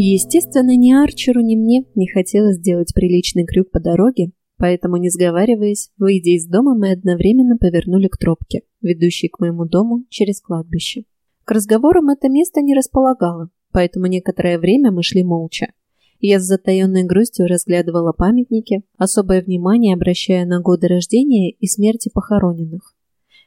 Естественно, ни Арчеру, ни мне не хотелось сделать приличный крюк по дороге, поэтому, не сговариваясь, выйдя из дома, мы одновременно повернули к тропке, ведущей к моему дому через кладбище. К разговорам это место не располагало, поэтому некоторое время мы шли молча. Я с затаенной грустью разглядывала памятники, особое внимание обращая на годы рождения и смерти похороненных.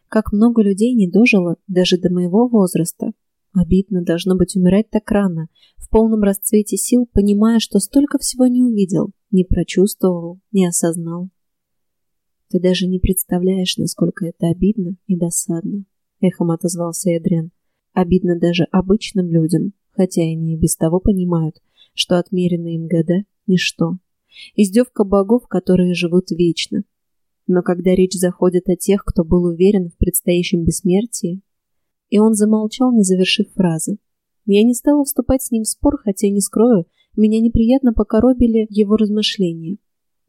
Как много людей не дожило даже до моего возраста, Обидно должно быть умирать так рано, в полном расцвете сил, понимая, что столько всего не увидел, не прочувствовал, не осознал. Ты даже не представляешь, насколько это обидно и досадно, эхом отозвался Эдриан. Обидно даже обычным людям, хотя они и без того понимают, что отмеренные им года – ничто. Издевка богов, которые живут вечно. Но когда речь заходит о тех, кто был уверен в предстоящем бессмертии, и он замолчал, не завершив фразы. Я не стала вступать с ним в спор, хотя, не скрою, меня неприятно покоробили его размышления.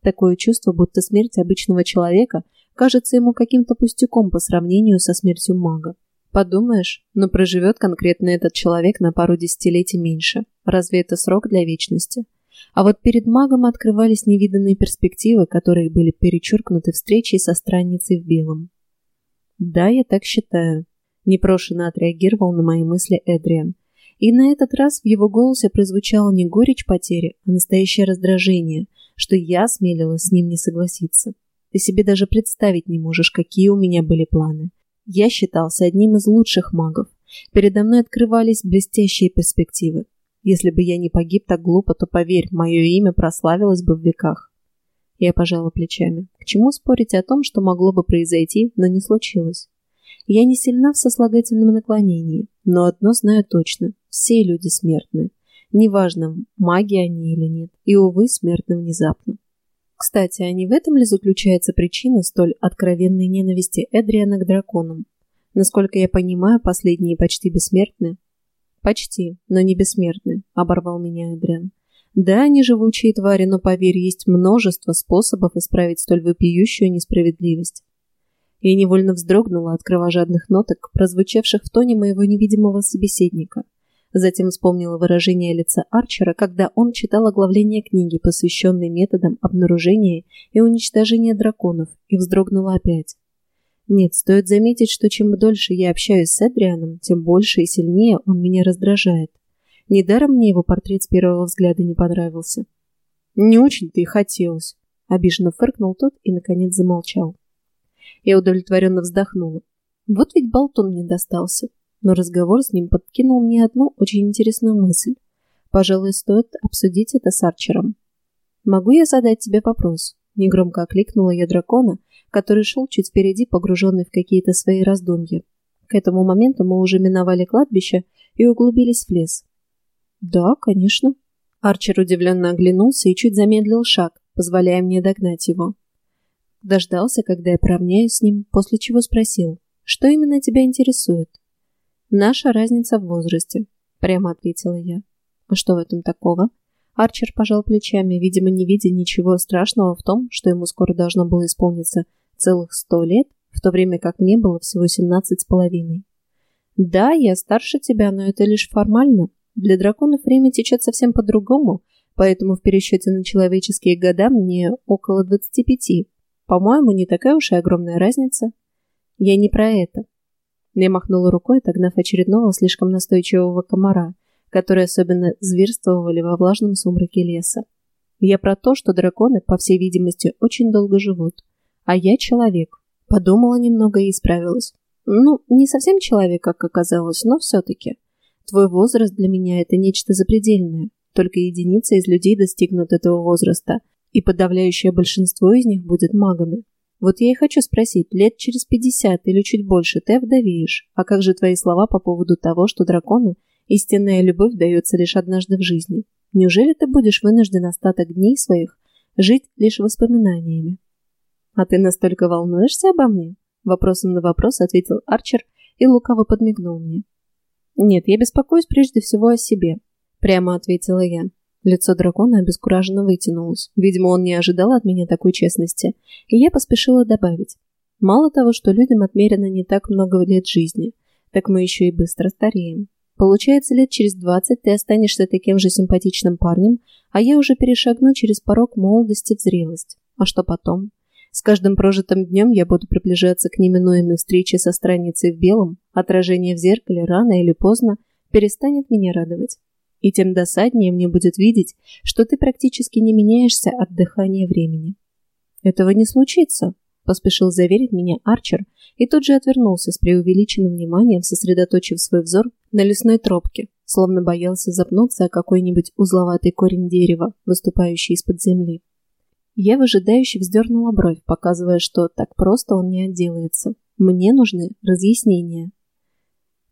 Такое чувство, будто смерть обычного человека кажется ему каким-то пустяком по сравнению со смертью мага. Подумаешь, но проживет конкретно этот человек на пару десятилетий меньше. Разве это срок для вечности? А вот перед магом открывались невиданные перспективы, которые были перечеркнуты встречей со странницей в белом. Да, я так считаю. Непрошено отреагировал на мои мысли Эдриан. И на этот раз в его голосе прозвучало не горечь потери, а настоящее раздражение, что я осмелилась с ним не согласиться. Ты себе даже представить не можешь, какие у меня были планы. Я считался одним из лучших магов. Передо мной открывались блестящие перспективы. Если бы я не погиб так глупо, то, поверь, мое имя прославилось бы в веках. Я пожала плечами. К чему спорить о том, что могло бы произойти, но не случилось? Я не сильна в сослагательном наклонении, но одно знаю точно – все люди смертны. Неважно, маги они или нет, и, увы, смертны внезапно. Кстати, а не в этом ли заключается причина столь откровенной ненависти Эдриана к драконам? Насколько я понимаю, последние почти бессмертны. Почти, но не бессмертны, оборвал меня Эдриан. Да, они живучие твари, но, поверь, есть множество способов исправить столь вопиющую несправедливость. Я невольно вздрогнула от кровожадных ноток, прозвучавших в тоне моего невидимого собеседника. Затем вспомнила выражение лица Арчера, когда он читал оглавление книги, посвященной методам обнаружения и уничтожения драконов, и вздрогнула опять. Нет, стоит заметить, что чем дольше я общаюсь с Эдрианом, тем больше и сильнее он меня раздражает. Недаром мне его портрет с первого взгляда не понравился. «Не очень-то и хотелось», — обиженно фыркнул тот и, наконец, замолчал. Я удовлетворенно вздохнула. Вот ведь болтон мне достался. Но разговор с ним подкинул мне одну очень интересную мысль. Пожалуй, стоит обсудить это с Арчером. «Могу я задать тебе вопрос?» Негромко окликнула я дракона, который шел чуть впереди, погруженный в какие-то свои раздумья. К этому моменту мы уже миновали кладбище и углубились в лес. «Да, конечно». Арчер удивленно оглянулся и чуть замедлил шаг, позволяя мне догнать его. Дождался, когда я поравняюсь с ним, после чего спросил, что именно тебя интересует? Наша разница в возрасте, прямо ответила я. А что в этом такого? Арчер пожал плечами, видимо, не видя ничего страшного в том, что ему скоро должно было исполниться целых сто лет, в то время как мне было всего семнадцать с половиной. Да, я старше тебя, но это лишь формально. Для драконов время течет совсем по-другому, поэтому в пересчете на человеческие года мне около двадцати пяти. По-моему, не такая уж и огромная разница. Я не про это. Я махнула рукой, отогнав очередного слишком настойчивого комара, которые особенно зверствовали во влажном сумраке леса. Я про то, что драконы, по всей видимости, очень долго живут. А я человек. Подумала немного и исправилась. Ну, не совсем человек, как оказалось, но все-таки. Твой возраст для меня – это нечто запредельное. Только единицы из людей достигнут этого возраста – и подавляющее большинство из них будет магами. Вот я и хочу спросить, лет через пятьдесят или чуть больше ты овдовеешь, а как же твои слова по поводу того, что дракону истинная любовь дается лишь однажды в жизни? Неужели ты будешь вынужден остаток дней своих жить лишь воспоминаниями? А ты настолько волнуешься обо мне? Вопросом на вопрос ответил Арчер и лукаво подмигнул мне. Нет, я беспокоюсь прежде всего о себе, прямо ответила я. Лицо дракона обескураженно вытянулось. Видимо, он не ожидал от меня такой честности. И я поспешила добавить. Мало того, что людям отмерено не так много лет жизни, так мы еще и быстро стареем. Получается, лет через двадцать ты останешься таким же симпатичным парнем, а я уже перешагну через порог молодости в зрелость. А что потом? С каждым прожитым днем я буду приближаться к неминуемой встрече со страницей в белом, отражение в зеркале рано или поздно перестанет меня радовать. И тем досаднее мне будет видеть, что ты практически не меняешься от дыхания времени. Этого не случится, поспешил заверить меня Арчер и тут же отвернулся с преувеличенным вниманием, сосредоточив свой взор на лесной тропке, словно боялся запнуться о какой-нибудь узловатый корень дерева, выступающий из-под земли. Я выжидающе вздернула бровь, показывая, что так просто он не отделается. Мне нужны разъяснения.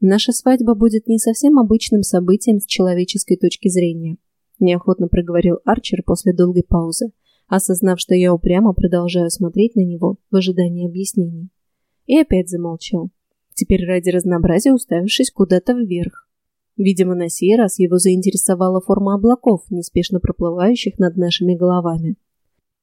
Наша свадьба будет не совсем обычным событием с человеческой точки зрения, неохотно проговорил Арчер после долгой паузы, осознав, что я упрямо продолжаю смотреть на него в ожидании объяснений. И опять замолчал, теперь ради разнообразия уставившись куда-то вверх. Видимо, на сей раз его заинтересовала форма облаков, неспешно проплывающих над нашими головами.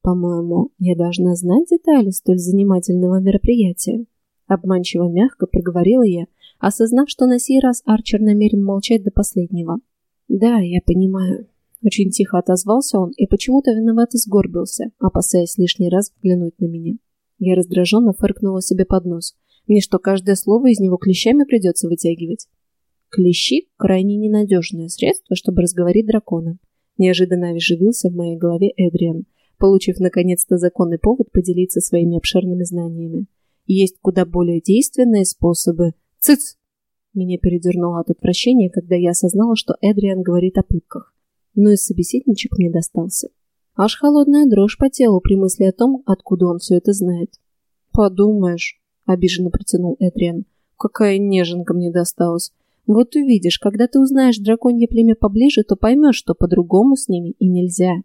По-моему, я должна знать детали столь занимательного мероприятия. Обманчиво мягко проговорила я, осознав, что на сей раз Арчер намерен молчать до последнего. «Да, я понимаю». Очень тихо отозвался он и почему-то виновато сгорбился, опасаясь лишний раз взглянуть на меня. Я раздраженно фыркнула себе под нос. Мне что, каждое слово из него клещами придется вытягивать? Клещи – крайне ненадежное средство, чтобы разговорить дракона. Неожиданно оживился в моей голове Эдриан, получив наконец-то законный повод поделиться своими обширными знаниями. Есть куда более действенные способы «Цыц!» Меня передернуло от отвращения, когда я осознала, что Эдриан говорит о пытках. Но и собеседничек мне достался. Аж холодная дрожь по телу при мысли о том, откуда он все это знает. «Подумаешь», — обиженно протянул Эдриан, — «какая неженка мне досталась. Вот увидишь, когда ты узнаешь драконье племя поближе, то поймешь, что по-другому с ними и нельзя.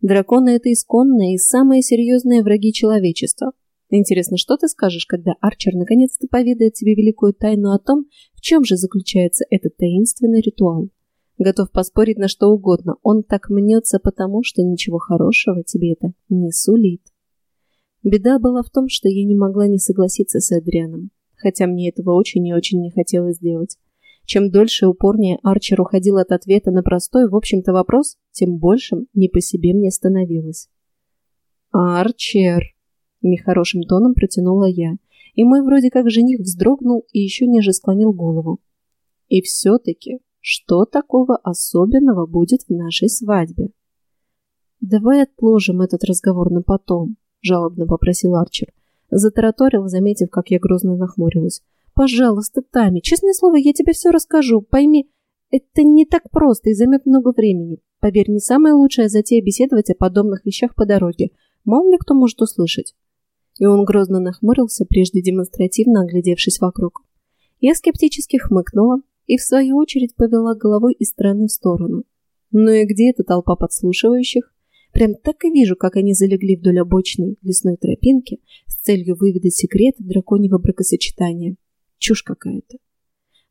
Драконы — это исконные и самые серьезные враги человечества. Интересно, что ты скажешь, когда Арчер наконец-то поведает тебе великую тайну о том, в чем же заключается этот таинственный ритуал? Готов поспорить на что угодно, он так мнется потому, что ничего хорошего тебе это не сулит. Беда была в том, что я не могла не согласиться с Адрианом, хотя мне этого очень и очень не хотелось сделать. Чем дольше и упорнее Арчер уходил от ответа на простой, в общем-то, вопрос, тем большим не по себе мне становилось. «Арчер!» Нехорошим тоном протянула я, и мой вроде как жених вздрогнул и еще ниже склонил голову. И все-таки, что такого особенного будет в нашей свадьбе? Давай отложим этот разговор на потом, жалобно попросил Арчер. Затараторил, заметив, как я грозно нахмурилась. Пожалуйста, Тами, честное слово, я тебе все расскажу. Пойми, это не так просто и займет много времени. Поверь, не самая лучшая затея беседовать о подобных вещах по дороге. Мало ли кто может услышать и он грозно нахмурился, прежде демонстративно оглядевшись вокруг. Я скептически хмыкнула и, в свою очередь, повела головой из стороны в сторону. Ну и где эта толпа подслушивающих? Прям так и вижу, как они залегли вдоль обочной лесной тропинки с целью выведать секреты драконьего бракосочетания. Чушь какая-то.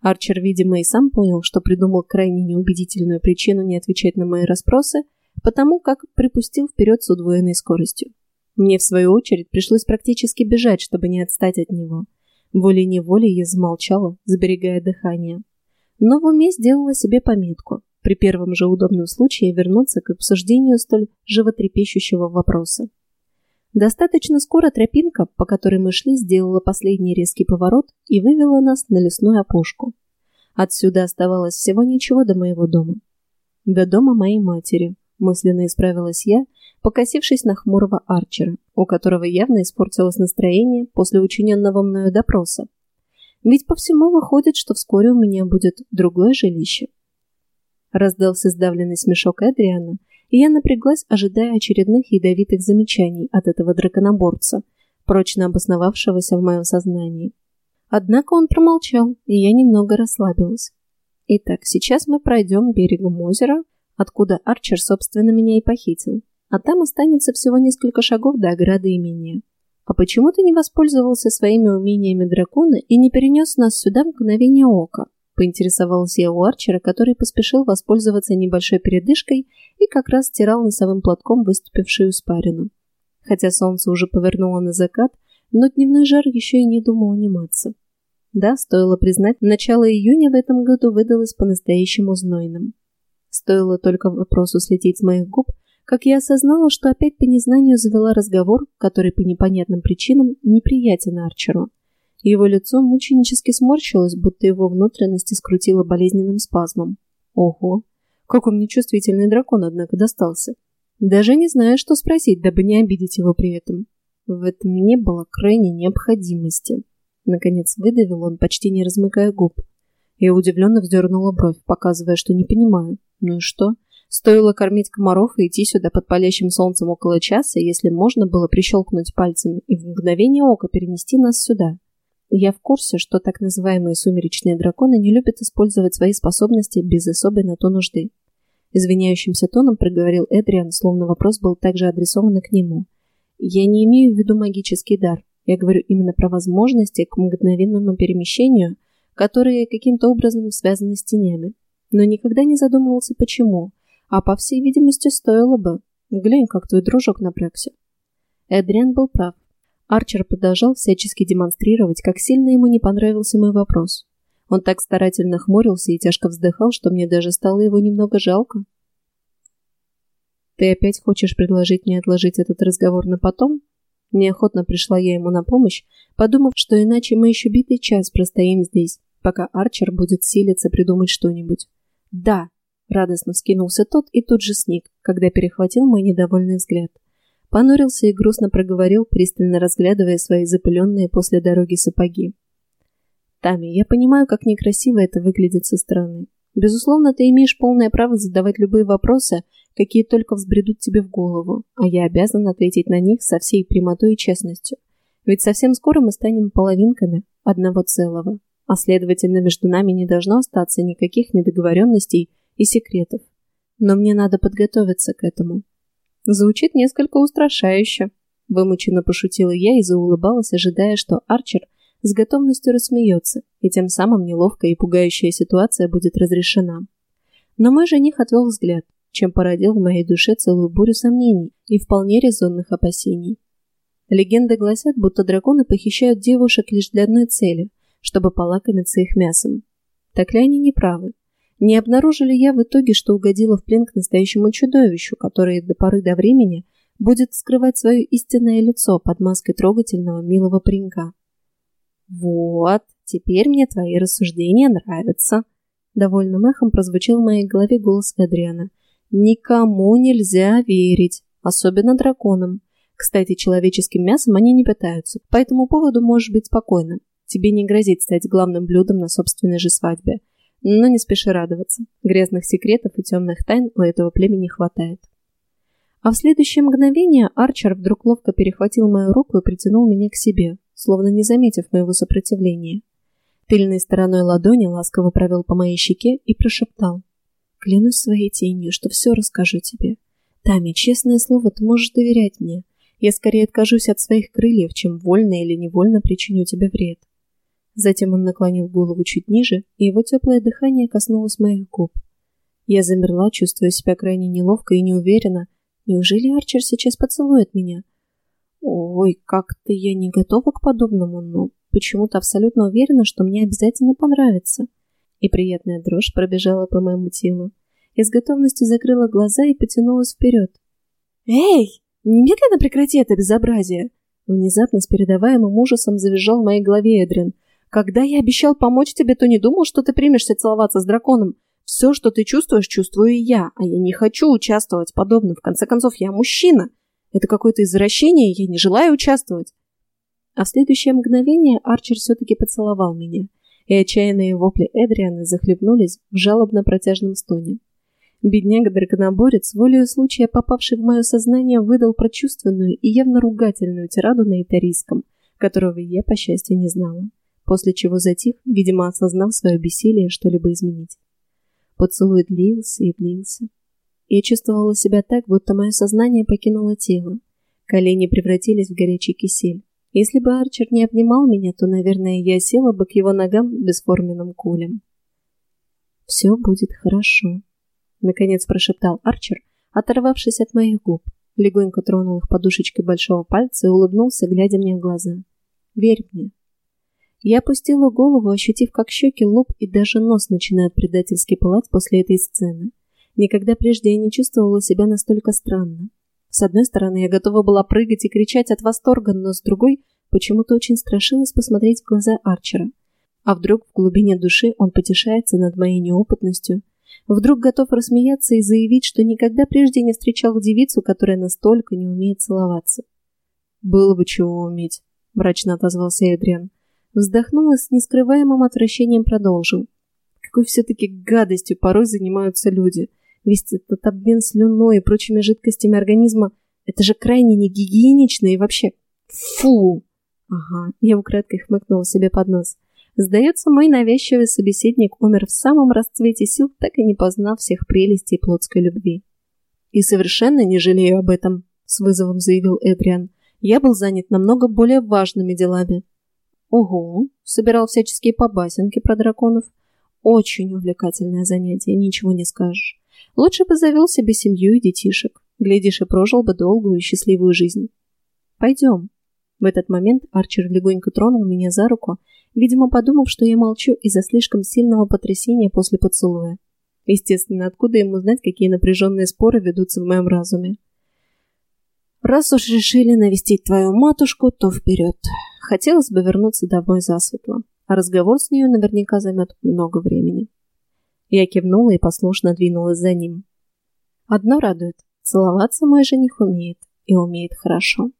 Арчер, видимо, и сам понял, что придумал крайне неубедительную причину не отвечать на мои расспросы, потому как припустил вперед с удвоенной скоростью. Мне, в свою очередь, пришлось практически бежать, чтобы не отстать от него. Волей-неволей я замолчала, сберегая дыхание. Но в уме сделала себе пометку при первом же удобном случае вернуться к обсуждению столь животрепещущего вопроса. Достаточно скоро тропинка, по которой мы шли, сделала последний резкий поворот и вывела нас на лесную опушку. Отсюда оставалось всего ничего до моего дома. До дома моей матери, мысленно исправилась я, покосившись на хмурого Арчера, у которого явно испортилось настроение после учиненного мною допроса. Ведь по всему выходит, что вскоре у меня будет другое жилище. Раздался сдавленный смешок Эдриана, и я напряглась, ожидая очередных ядовитых замечаний от этого драконоборца, прочно обосновавшегося в моем сознании. Однако он промолчал, и я немного расслабилась. Итак, сейчас мы пройдем берегом озера, откуда Арчер, собственно, меня и похитил а там останется всего несколько шагов до ограды имения. А почему ты не воспользовался своими умениями дракона и не перенес нас сюда в мгновение ока? Поинтересовался я у Арчера, который поспешил воспользоваться небольшой передышкой и как раз стирал носовым платком выступившую испарину. Хотя солнце уже повернуло на закат, но дневной жар еще и не думал униматься. Да, стоило признать, начало июня в этом году выдалось по-настоящему знойным. Стоило только вопросу слететь с моих губ, как я осознала, что опять по незнанию завела разговор, который по непонятным причинам неприятен Арчеру. Его лицо мученически сморщилось, будто его внутренности скрутило болезненным спазмом. Ого, какой мне чувствительный дракон, однако, достался. Даже не знаю, что спросить, дабы не обидеть его при этом. В этом не было крайней необходимости. Наконец выдавил он, почти не размыкая губ. Я удивленно вздернула бровь, показывая, что не понимаю. Ну и что? Стоило кормить комаров и идти сюда под палящим солнцем около часа, если можно было прищелкнуть пальцами и в мгновение ока перенести нас сюда. Я в курсе, что так называемые сумеречные драконы не любят использовать свои способности без особой на то нужды. Извиняющимся тоном проговорил Эдриан, словно вопрос был также адресован к нему. Я не имею в виду магический дар. Я говорю именно про возможности к мгновенному перемещению, которые каким-то образом связаны с тенями. Но никогда не задумывался, почему. А по всей видимости, стоило бы. Глянь, как твой дружок напрягся. Эдриан был прав. Арчер продолжал всячески демонстрировать, как сильно ему не понравился мой вопрос. Он так старательно хмурился и тяжко вздыхал, что мне даже стало его немного жалко. «Ты опять хочешь предложить мне отложить этот разговор на потом?» Неохотно пришла я ему на помощь, подумав, что иначе мы еще битый час простоим здесь, пока Арчер будет силиться придумать что-нибудь. «Да!» — радостно вскинулся тот и тут же сник, когда перехватил мой недовольный взгляд. Понурился и грустно проговорил, пристально разглядывая свои запыленные после дороги сапоги. «Тами, я понимаю, как некрасиво это выглядит со стороны. Безусловно, ты имеешь полное право задавать любые вопросы, какие только взбредут тебе в голову, а я обязан ответить на них со всей прямотой и честностью. Ведь совсем скоро мы станем половинками одного целого, а следовательно, между нами не должно остаться никаких недоговоренностей и секретов. Но мне надо подготовиться к этому. Звучит несколько устрашающе. Вымученно пошутила я и заулыбалась, ожидая, что Арчер с готовностью рассмеется, и тем самым неловкая и пугающая ситуация будет разрешена. Но мой жених отвел взгляд, чем породил в моей душе целую бурю сомнений и вполне резонных опасений. Легенды гласят, будто драконы похищают девушек лишь для одной цели, чтобы полакомиться их мясом. Так ли они не правы? Не обнаружили я в итоге, что угодила в плен к настоящему чудовищу, которое до поры до времени будет скрывать свое истинное лицо под маской трогательного милого паренька. «Вот, теперь мне твои рассуждения нравятся», — довольным эхом прозвучал в моей голове голос Эдриана, Никому нельзя верить, особенно драконам. Кстати, человеческим мясом они не питаются, по этому поводу можешь быть спокойным. Тебе не грозит стать главным блюдом на собственной же свадьбе. Но не спеши радоваться. Грязных секретов и темных тайн у этого племени хватает. А в следующее мгновение Арчер вдруг ловко перехватил мою руку и притянул меня к себе, словно не заметив моего сопротивления. Тыльной стороной ладони ласково провел по моей щеке и прошептал. Клянусь своей тенью, что все расскажу тебе. Тами, честное слово, ты можешь доверять мне. Я скорее откажусь от своих крыльев, чем вольно или невольно причиню тебе вред. Затем он наклонил голову чуть ниже, и его теплое дыхание коснулось моих губ. Я замерла, чувствуя себя крайне неловко и неуверенно. Неужели Арчер сейчас поцелует меня? Ой, как-то я не готова к подобному, но почему-то абсолютно уверена, что мне обязательно понравится и приятная дрожь пробежала по моему телу. Я с готовностью закрыла глаза и потянулась вперед. «Эй, немедленно прекрати это безобразие!» Внезапно с передаваемым ужасом завизжал в моей голове Эдрин. «Когда я обещал помочь тебе, то не думал, что ты примешься целоваться с драконом. Все, что ты чувствуешь, чувствую и я, а я не хочу участвовать в подобном. В конце концов, я мужчина. Это какое-то извращение, я не желаю участвовать». А в следующее мгновение Арчер все-таки поцеловал меня и отчаянные вопли Эдриана захлебнулись в жалобно-протяжном стоне. Бедняга-драконоборец, волею случая попавший в мое сознание, выдал прочувственную и явно ругательную тираду на итарийском, которого я, по счастью, не знала, после чего затих, видимо, осознав свое бессилие что-либо изменить. Поцелуй длился и длился. Я чувствовала себя так, будто мое сознание покинуло тело. Колени превратились в горячий кисель. Если бы Арчер не обнимал меня, то, наверное, я села бы к его ногам бесформенным кулем. «Все будет хорошо», — наконец прошептал Арчер, оторвавшись от моих губ, легонько тронул их подушечкой большого пальца и улыбнулся, глядя мне в глаза. «Верь мне». Я опустила голову, ощутив, как щеки, лоб и даже нос начинают предательски пылать после этой сцены. Никогда прежде я не чувствовала себя настолько странно. С одной стороны, я готова была прыгать и кричать от восторга, но с другой, почему-то очень страшилась посмотреть в глаза Арчера. А вдруг в глубине души он потешается над моей неопытностью? Вдруг готов рассмеяться и заявить, что никогда прежде не встречал девицу, которая настолько не умеет целоваться? «Было бы чего уметь», – мрачно отозвался Эдриан. Вздохнул и с нескрываемым отвращением продолжил. Какой все-таки гадостью порой занимаются люди. Весь этот обмен слюной и прочими жидкостями организма – это же крайне негигиенично и вообще... Фу! Ага, я украдкой хмыкнула себе под нос. Сдается, мой навязчивый собеседник умер в самом расцвете сил, так и не познав всех прелестей плотской любви. «И совершенно не жалею об этом», — с вызовом заявил Эдриан. «Я был занят намного более важными делами». «Ого!» — собирал всяческие побасенки про драконов. «Очень увлекательное занятие, ничего не скажешь. Лучше бы завел себе семью и детишек. Глядишь, и прожил бы долгую и счастливую жизнь. Пойдем». В этот момент Арчер легонько тронул меня за руку, видимо, подумав, что я молчу из-за слишком сильного потрясения после поцелуя. Естественно, откуда ему знать, какие напряженные споры ведутся в моем разуме? «Раз уж решили навестить твою матушку, то вперед. Хотелось бы вернуться домой засветло, а разговор с нею наверняка займет много времени». Я кивнула и послушно двинулась за ним. Одно радует. Целоваться мой жених умеет. И умеет хорошо.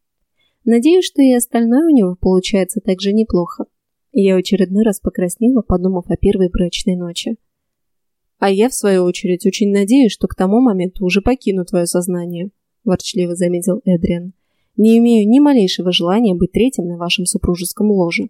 Надеюсь, что и остальное у него получается так же неплохо. Я очередной раз покраснела, подумав о первой брачной ночи. А я, в свою очередь, очень надеюсь, что к тому моменту уже покину твое сознание, ворчливо заметил Эдриан. Не имею ни малейшего желания быть третьим на вашем супружеском ложе.